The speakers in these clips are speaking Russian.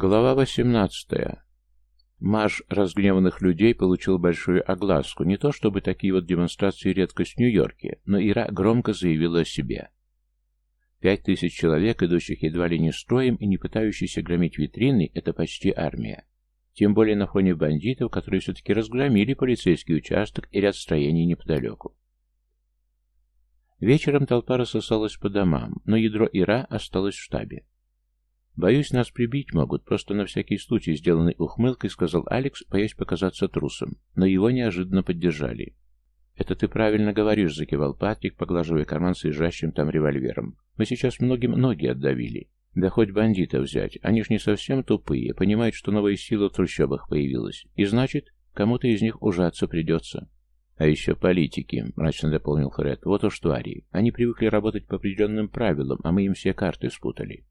Глава 18. Марш разгневанных людей получил большую огласку. Не то чтобы такие вот демонстрации редкость в Нью-Йорке, но Ира громко заявила о себе. Пять тысяч человек, идущих едва ли не строем и не пытающихся громить витрины, это почти армия. Тем более на фоне бандитов, которые все-таки разгромили полицейский участок и ряд строений неподалеку. Вечером толпа рассосалась по домам, но ядро Ира осталось в штабе. «Боюсь, нас прибить могут, просто на всякий случай», сделанной ухмылкой, сказал Алекс, боясь показаться трусом, но его неожиданно поддержали. «Это ты правильно говоришь», — закивал Патрик, поглаживая карман с лежащим там револьвером. «Мы сейчас многим ноги отдавили. Да хоть бандитов взять, они ж не совсем тупые, понимают, что новая сила в трущобах появилась. И значит, кому-то из них ужаться придется». «А еще политики», — мрачно дополнил Фред. «Вот уж твари. Они привыкли работать по определенным правилам, а мы им все карты спутали».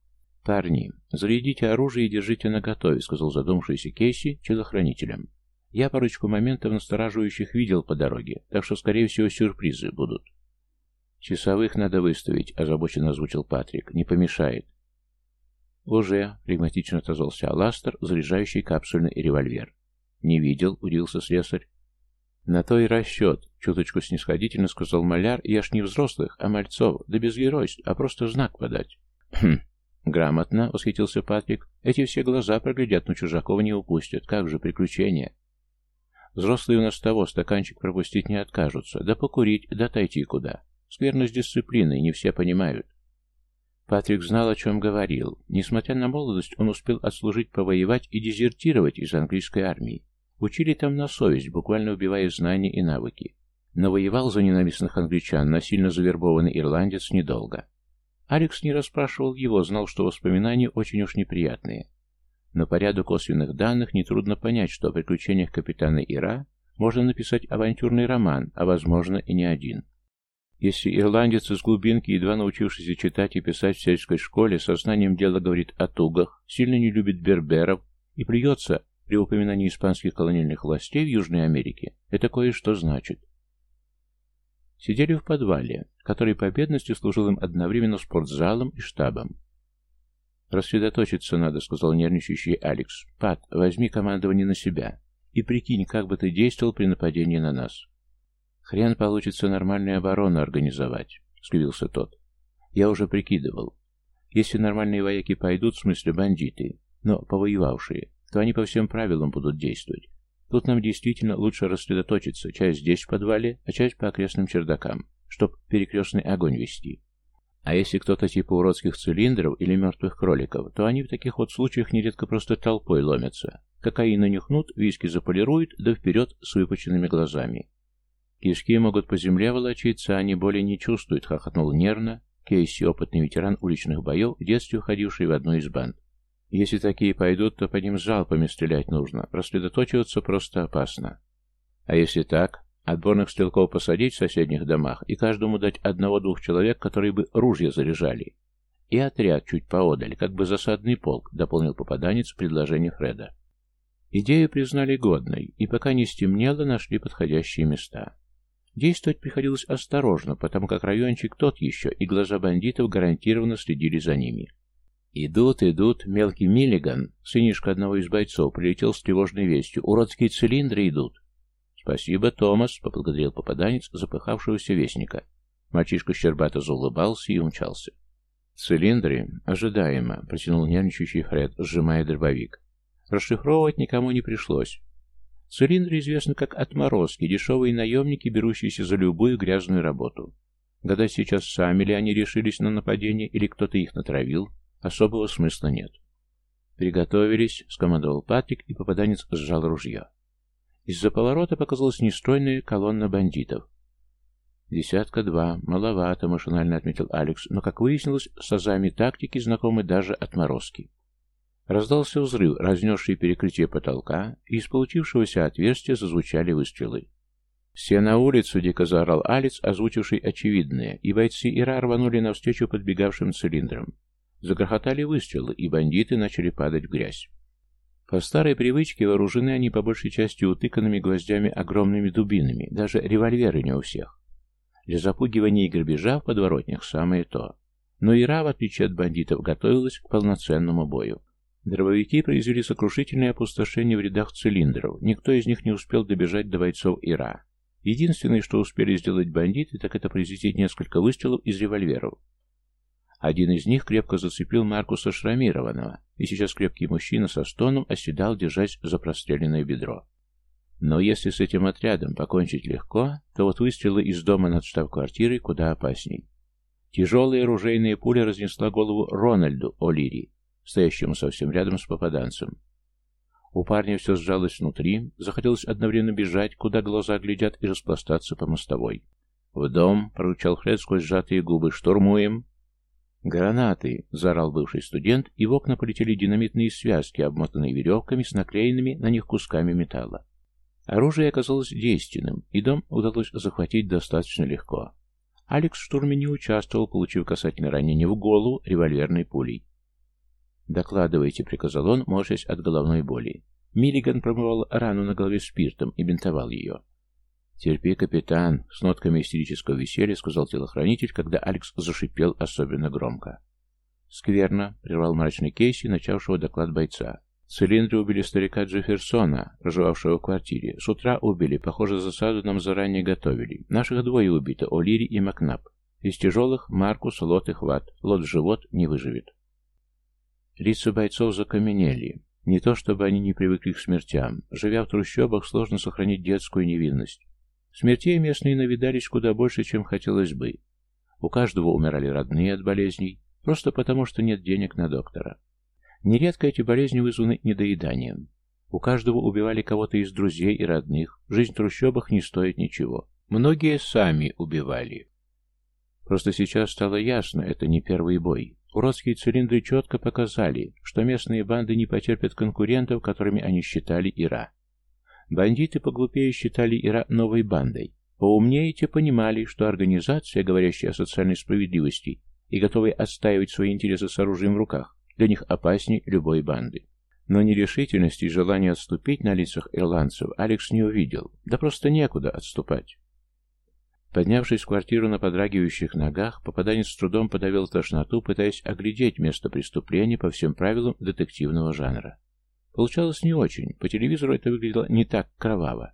«Парни, зарядите оружие и держите наготове», — сказал задумавшийся Кейси телохранителям. «Я парочку моментов настораживающих видел по дороге, так что, скорее всего, сюрпризы будут». «Часовых надо выставить», — озабоченно озвучил Патрик. «Не помешает». «Уже», — флегматично отозвался Аластер, заряжающий капсульный револьвер. «Не видел», — удивился слесарь. «На то и расчет», — чуточку снисходительно сказал маляр. «Я ж не взрослых, а мальцов, да без геройств, а просто знак подать». «Хм, «Грамотно», — восхитился Патрик. «Эти все глаза проглядят, но чужаков не упустят. Как же приключения?» «Взрослые у нас того, стаканчик пропустить не откажутся. Да покурить, да отойти куда. Скверно с дисциплиной, не все понимают». Патрик знал, о чем говорил. Несмотря на молодость, он успел отслужить, повоевать и дезертировать из английской армии. Учили там на совесть, буквально убивая знания и навыки. Но воевал за ненавистных англичан насильно завербованный ирландец недолго. Алекс не расспрашивал его, знал, что воспоминания очень уж неприятные. Но по ряду косвенных данных нетрудно понять, что о приключениях капитана Ира можно написать авантюрный роман, а возможно и не один. Если ирландец из глубинки, едва научившийся читать и писать в сельской школе, сознанием дела говорит о тугах, сильно не любит берберов и плюется при упоминании испанских колониальных властей в Южной Америке, это кое-что значит. Сидели в подвале, который по бедности служил им одновременно спортзалом и штабом. «Рассредоточиться надо», — сказал нервничающий Алекс. «Пат, возьми командование на себя и прикинь, как бы ты действовал при нападении на нас». «Хрен получится нормальную оборону организовать», — скривился тот. «Я уже прикидывал. Если нормальные вояки пойдут, в смысле бандиты, но повоевавшие, то они по всем правилам будут действовать. Тут нам действительно лучше рассредоточиться, часть здесь в подвале, а часть по окрестным чердакам, чтоб перекрестный огонь вести. А если кто-то типа уродских цилиндров или мертвых кроликов, то они в таких вот случаях нередко просто толпой ломятся. Кокаина нюхнут, виски заполируют, да вперед с выпученными глазами. Кишки могут по земле волочиться, а они боли не чувствуют, хохотнул нервно Кейси, опытный ветеран уличных боев, в детстве уходивший в одну из банд. Если такие пойдут, то по ним залпами стрелять нужно. Рассредоточиваться просто опасно. А если так, отборных стрелков посадить в соседних домах и каждому дать одного-двух человек, которые бы ружья заряжали. И отряд чуть поодаль, как бы засадный полк, дополнил попаданец предложение Фреда. Идею признали годной, и пока не стемнело, нашли подходящие места. Действовать приходилось осторожно, потому как райончик тот еще, и глаза бандитов гарантированно следили за ними. Идут, идут. Мелкий Миллиган, сынишка одного из бойцов, прилетел с тревожной вестью. Уродские цилиндры идут. Спасибо, Томас, поблагодарил попаданец запыхавшегося вестника. Мальчишка щербато заулыбался и умчался. «Цилиндры? Ожидаемо», — протянул нервничающий Фред, сжимая дробовик. Расшифровывать никому не пришлось. Цилиндры известны как отморозки, дешевые наемники, берущиеся за любую грязную работу. Гадать сейчас, сами ли они решились на нападение, или кто-то их натравил, Особого смысла нет. «Приготовились», — скомандовал Патрик, и попаданец сжал ружье. Из-за поворота показалась нестройная колонна бандитов. «Десятка два. Маловато», — машинально отметил Алекс, но, как выяснилось, с азами тактики знакомы даже отморозки. Раздался взрыв, разнесший перекрытие потолка, и из получившегося отверстия зазвучали выстрелы. «Все на улицу!» — дико заорал Алекс, озвучивший очевидное, и бойцы Ира рванули навстречу подбегавшим цилиндрам. Загрохотали выстрелы, и бандиты начали падать в грязь. По старой привычке вооружены они по большей части утыканными гвоздями огромными дубинами, даже револьверы не у всех. Для запугивания и грабежа в подворотнях самое то. Но Ира, в отличие от бандитов, готовилась к полноценному бою. Дробовики произвели сокрушительное опустошение в рядах цилиндров. Никто из них не успел добежать до бойцов Ира. Единственное, что успели сделать бандиты, так это произвести несколько выстрелов из револьверов. Один из них крепко зацепил Маркуса Шрамированного, и сейчас крепкий мужчина со стоном оседал, держась за простреленное бедро. Но если с этим отрядом покончить легко, то вот выстрелы из дома над штаб-квартирой куда опасней. Тяжелая оружейная пуля разнесла голову Рональду О'Лири, стоящему совсем рядом с попаданцем. У парня все сжалось внутри, захотелось одновременно бежать, куда глаза глядят, и распластаться по мостовой. «В дом!» — прорычал Фред сквозь сжатые губы. «Штурмуем!» «Гранаты!» — заорал бывший студент, и в окна полетели динамитные связки, обмотанные веревками с наклеенными на них кусками металла. Оружие оказалось действенным, и дом удалось захватить достаточно легко. Алекс в штурме не участвовал, получив касательное ранение в голову револьверной пулей. «Докладывайте», — приказал он, морщась от головной боли. Миллиган промывал рану на голове спиртом и бинтовал ее. «Терпи, капитан», — с нотками истерического веселья сказал телохранитель, когда Алекс зашипел особенно громко. «Скверно», — прервал мрачный Кейси, начавшего доклад бойца. «Цилиндры убили старика Джефферсона, проживавшего в квартире. С утра убили, похоже, засаду нам заранее готовили. Наших двое убито, О'Лири и Макнап. Из тяжелых — Маркус, Лот и Хват. Лот живот не выживет». Лица бойцов закаменели. Не то чтобы они не привыкли к смертям. Живя в трущобах, сложно сохранить детскую невинность. Смертей местные навидались куда больше, чем хотелось бы. У каждого умирали родные от болезней, просто потому, что нет денег на доктора. Нередко эти болезни вызваны недоеданием. У каждого убивали кого-то из друзей и родных. Жизнь в трущобах не стоит ничего. Многие сами убивали. Просто сейчас стало ясно, это не первый бой. Уродские цилиндры четко показали, что местные банды не потерпят конкурентов, которыми они считали Ира. Бандиты поглупее считали Ира новой бандой. Поумнее те понимали, что организация, говорящая о социальной справедливости и готовая отстаивать свои интересы с оружием в руках, для них опасней любой банды. Но нерешительности и желания отступить на лицах ирландцев Алекс не увидел, да просто некуда отступать. Поднявшись в квартиру на подрагивающих ногах, попаданец с трудом подавил тошноту, пытаясь оглядеть место преступления по всем правилам детективного жанра. Получалось не очень, по телевизору это выглядело не так кроваво.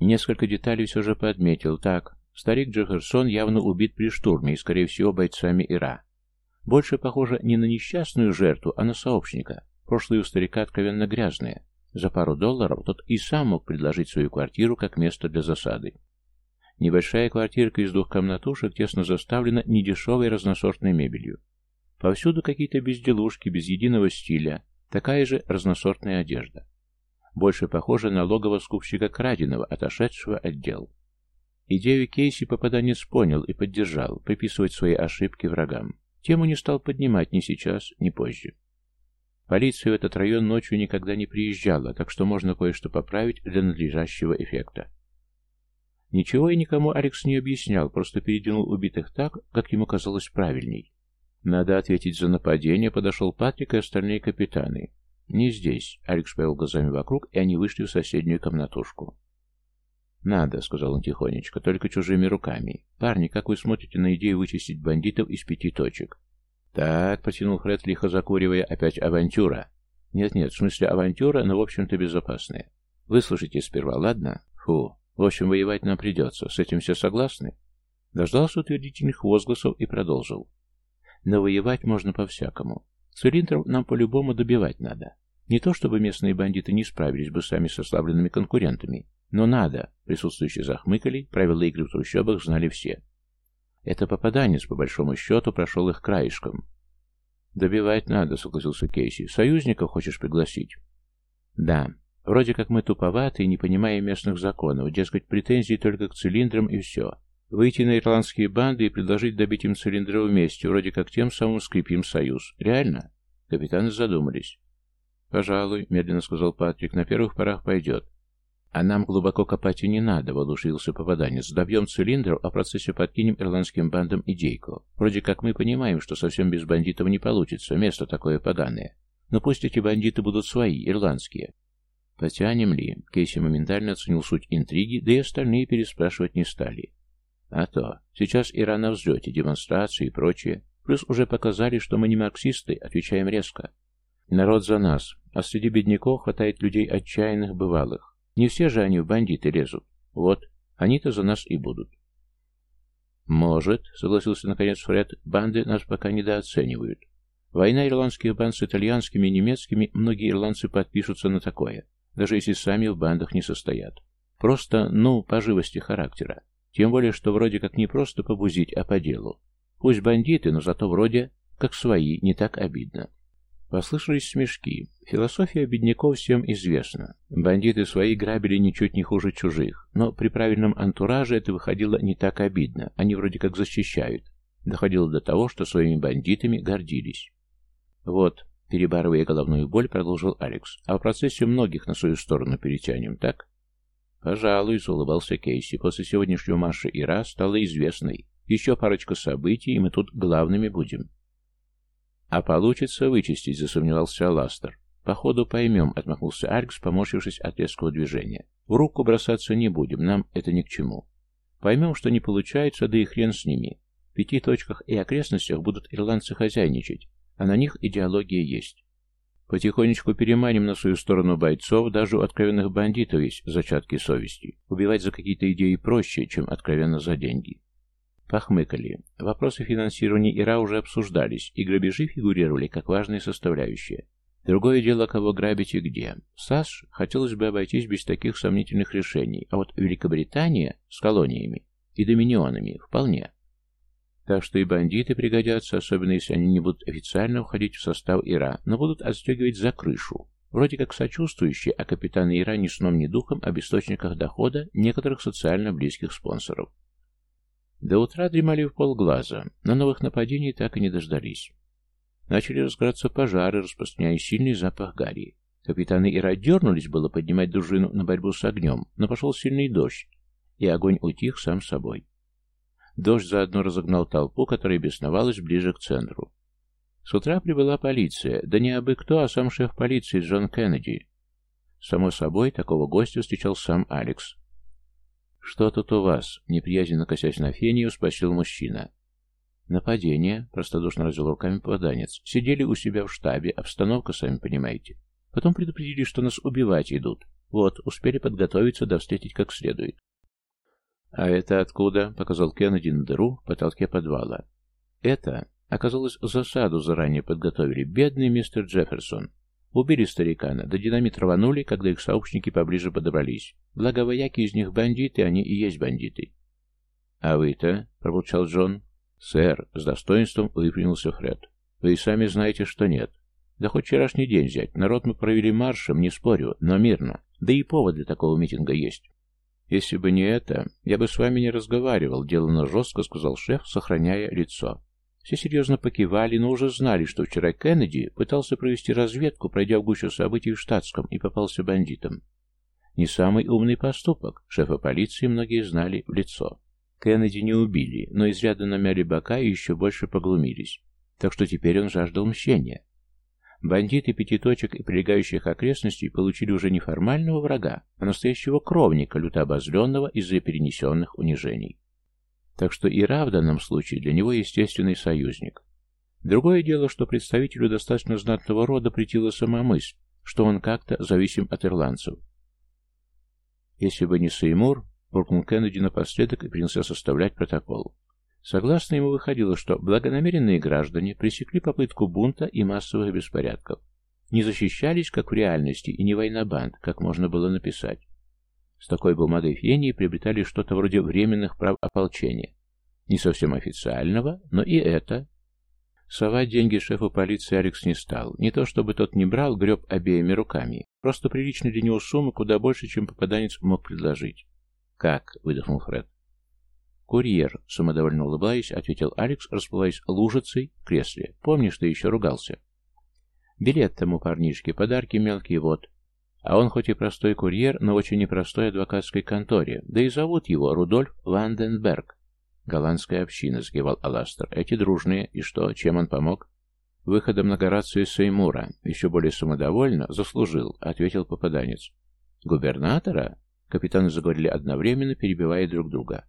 Несколько деталей все же подметил. Так, старик Джефферсон явно убит при штурме и, скорее всего, бойцами Ира. Больше похоже не на несчастную жертву, а на сообщника. Прошлое у старика откровенно грязное. За пару долларов тот и сам мог предложить свою квартиру как место для засады. Небольшая квартирка из двух комнатушек тесно заставлена недешевой разносортной мебелью. Повсюду какие-то безделушки, без единого стиля, такая же разносортная одежда. Больше похоже на логово скупщика краденого, отошедшего от дел. Идею Кейси попаданец понял и поддержал, приписывать свои ошибки врагам. Тему не стал поднимать ни сейчас, ни позже. Полиция в этот район ночью никогда не приезжала, так что можно кое-что поправить для надлежащего эффекта. Ничего и никому Алекс не объяснял, просто передвинул убитых так, как ему казалось правильней. Надо ответить за нападение, подошел Патрик и остальные капитаны. «Не здесь», — Алекс повел глазами вокруг, и они вышли в соседнюю комнатушку. «Надо», — сказал он тихонечко, — «только чужими руками. Парни, как вы смотрите на идею вычистить бандитов из пяти точек?» «Так», — протянул Фред, лихо закуривая, — «опять авантюра». «Нет-нет, в смысле авантюра, но, в общем-то, безопасная. Выслушайте сперва, ладно? Фу, в общем, воевать нам придется. С этим все согласны?» Дождался утвердительных возгласов и продолжил. «Но воевать можно по-всякому. Цилиндров нам по-любому добивать надо. Не то чтобы местные бандиты не справились бы сами с ослабленными конкурентами, но надо. Присутствующие захмыкали, правила игры в трущобах знали все. Это попаданец, по большому счету, прошел их краешком. «Добивать надо», — согласился Кейси. «Союзников хочешь пригласить?» «Да. Вроде как мы туповаты и не понимаем местных законов, дескать, претензии только к цилиндрам и все. Выйти на ирландские банды и предложить добить им цилиндры вместе, вроде как тем самым скрепим союз. Реально? Капитаны задумались. «Пожалуй», — медленно сказал Патрик, — «на первых порах пойдет. А нам глубоко копать и не надо, воодушевился попаданец. Добьем цилиндров, а в процессе подкинем ирландским бандам идейку. Вроде как мы понимаем, что совсем без бандитов не получится, место такое поганое. Но пусть эти бандиты будут свои, ирландские. Потянем ли? Кейси моментально оценил суть интриги, да и остальные переспрашивать не стали. А то. Сейчас Иран на взлете, демонстрации и прочее. Плюс уже показали, что мы не марксисты, отвечаем резко. Народ за нас, а среди бедняков хватает людей отчаянных бывалых. Не все же они в бандиты лезут. Вот, они-то за нас и будут. «Может», — согласился наконец Фред, — «банды нас пока недооценивают. Война ирландских банд с итальянскими и немецкими, многие ирландцы подпишутся на такое, даже если сами в бандах не состоят. Просто, ну, по живости характера. Тем более, что вроде как не просто побузить, а по делу. Пусть бандиты, но зато вроде как свои, не так обидно. Послышались смешки. Философия бедняков всем известна. Бандиты свои грабили ничуть не хуже чужих, но при правильном антураже это выходило не так обидно, они вроде как защищают. Доходило до того, что своими бандитами гордились. Вот, перебарывая головную боль, продолжил Алекс, а в процессе многих на свою сторону перетянем, так? Пожалуй, улыбался Кейси, после сегодняшнего марша Ира стала известной. Еще парочка событий, и мы тут главными будем. «А получится вычистить», — засомневался Ластер. «Походу поймем», — отмахнулся Алекс, поморщившись от резкого движения. «В руку бросаться не будем, нам это ни к чему. Поймем, что не получается, да и хрен с ними. В пяти точках и окрестностях будут ирландцы хозяйничать, а на них идеология есть. Потихонечку переманим на свою сторону бойцов, даже у откровенных бандитов есть зачатки совести. Убивать за какие-то идеи проще, чем откровенно за деньги. Похмыкали. Вопросы финансирования ИРА уже обсуждались, и грабежи фигурировали как важная составляющая. Другое дело, кого грабить и где. САС хотелось бы обойтись без таких сомнительных решений, а вот Великобритания с колониями и доминионами вполне. Так что и бандиты пригодятся, особенно если они не будут официально входить в состав ИРА, но будут отстегивать за крышу. Вроде как сочувствующие, а капитаны ИРА ни сном, ни духом об источниках дохода некоторых социально близких спонсоров. До утра дремали в полглаза, но новых нападений так и не дождались. Начали разгораться пожары, распространяя сильный запах гари. Капитаны Ира дернулись было поднимать дружину на борьбу с огнем, но пошел сильный дождь, и огонь утих сам собой. Дождь заодно разогнал толпу, которая бесновалась ближе к центру. С утра прибыла полиция, да не абы кто, а сам шеф полиции Джон Кеннеди. Само собой, такого гостя встречал сам Алекс. «Что тут у вас?» — неприязненно косясь на Фению, спросил мужчина. «Нападение», — простодушно развел руками попаданец. «Сидели у себя в штабе, обстановка, сами понимаете. Потом предупредили, что нас убивать идут. Вот, успели подготовиться да встретить как следует». «А это откуда?» — показал Кеннеди на дыру в потолке подвала. «Это...» Оказалось, засаду заранее подготовили. Бедный мистер Джефферсон. Убили старикана, да динамит рванули, когда их сообщники поближе подобрались. Благо вояки из них бандиты, они и есть бандиты. «А вы-то?» — пробурчал Джон. «Сэр», — с достоинством выпрямился Фред. «Вы и сами знаете, что нет. Да хоть вчерашний день взять. Народ мы провели маршем, не спорю, но мирно. Да и повод для такого митинга есть». «Если бы не это, я бы с вами не разговаривал», — деланно жестко сказал шеф, сохраняя лицо. Все серьезно покивали, но уже знали, что вчера Кеннеди пытался провести разведку, пройдя в гущу событий в штатском, и попался бандитам. Не самый умный поступок, шефа полиции многие знали в лицо. Кеннеди не убили, но изрядно намяли бока и еще больше поглумились. Так что теперь он жаждал мщения. Бандиты пятиточек и прилегающих окрестностей получили уже не формального врага, а настоящего кровника, люто обозленного из-за перенесенных унижений. Так что Ира в данном случае для него естественный союзник. Другое дело, что представителю достаточно знатного рода претила сама мысль, что он как-то зависим от ирландцев. Если бы не Сеймур, буркнул Кеннеди напоследок и принялся составлять протокол. Согласно ему выходило, что благонамеренные граждане пресекли попытку бунта и массовых беспорядков. Не защищались, как в реальности, и не война банд, как можно было написать. С такой бумагой Фении приобретали что-то вроде временных прав ополчения. Не совсем официального, но и это. Совать деньги шефу полиции Алекс не стал. Не то чтобы тот не брал, греб обеими руками. Просто приличная для него сумма куда больше, чем попаданец мог предложить. «Как?» — выдохнул Фред. «Курьер», — самодовольно улыбаясь, ответил Алекс, расплываясь лужицей в кресле. «Помнишь, ты еще ругался?» «Билет тому парнишке, подарки мелкие, вот. А он хоть и простой курьер, но очень непростой адвокатской конторе, да и зовут его Рудольф Ванденберг. Голландская община, сгивал Аластер. Эти дружные, и что, чем он помог? Выходом на Горацию Сеймура, еще более самодовольно, заслужил, ответил попаданец. Губернатора? Капитаны заговорили одновременно, перебивая друг друга.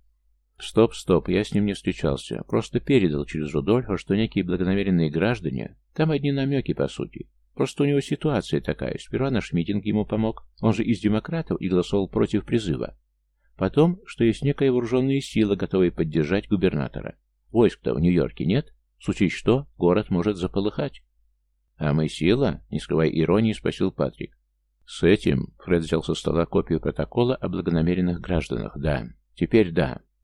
Стоп, стоп, я с ним не встречался. Просто передал через Рудольфа, что некие благонамеренные граждане, там одни намеки, по сути, Просто у него ситуация такая. Сперва наш митинг ему помог. Он же из демократов и голосовал против призыва. Потом, что есть некая вооруженная сила, готовая поддержать губернатора. Войск-то в Нью-Йорке нет. В случае что, город может заполыхать. «А мы сила?» — не скрывая иронии, спросил Патрик. «С этим...» — Фред взял со стола копию протокола о благонамеренных гражданах. «Да, теперь да.